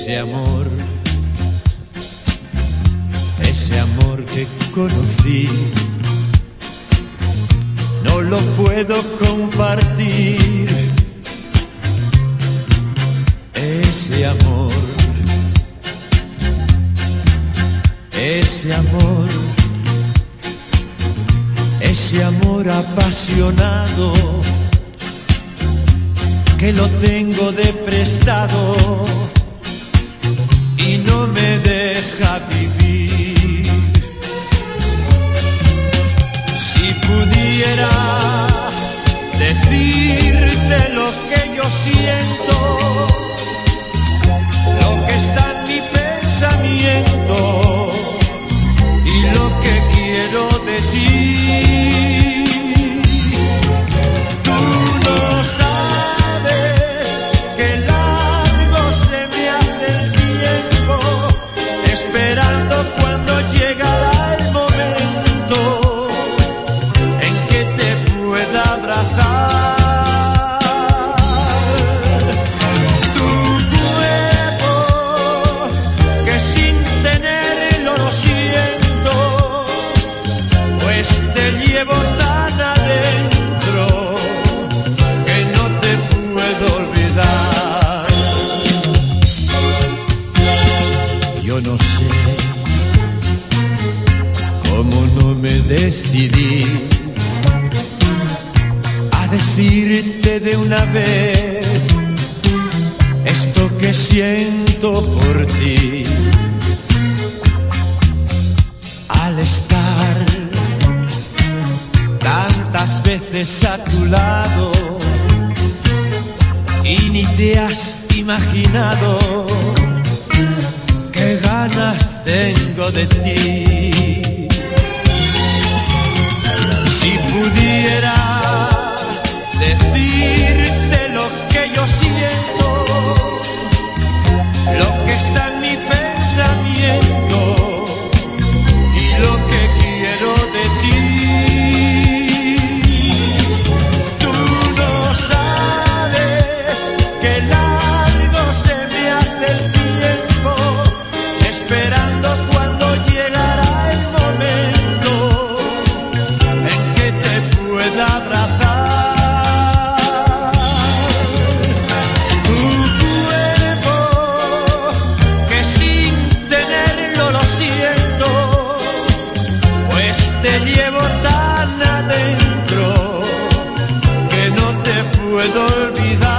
Ese amor, ese amor que conocí, no lo puedo compartir. Ese amor, ese amor, ese amor apasionado que lo tengo de prestado no me deja vivir. Decidí a decirte de una vez esto que siento por ti. Al estar tantas veces a tu lado y ni te has imaginado qué ganas tengo de ti. puedo olvidar.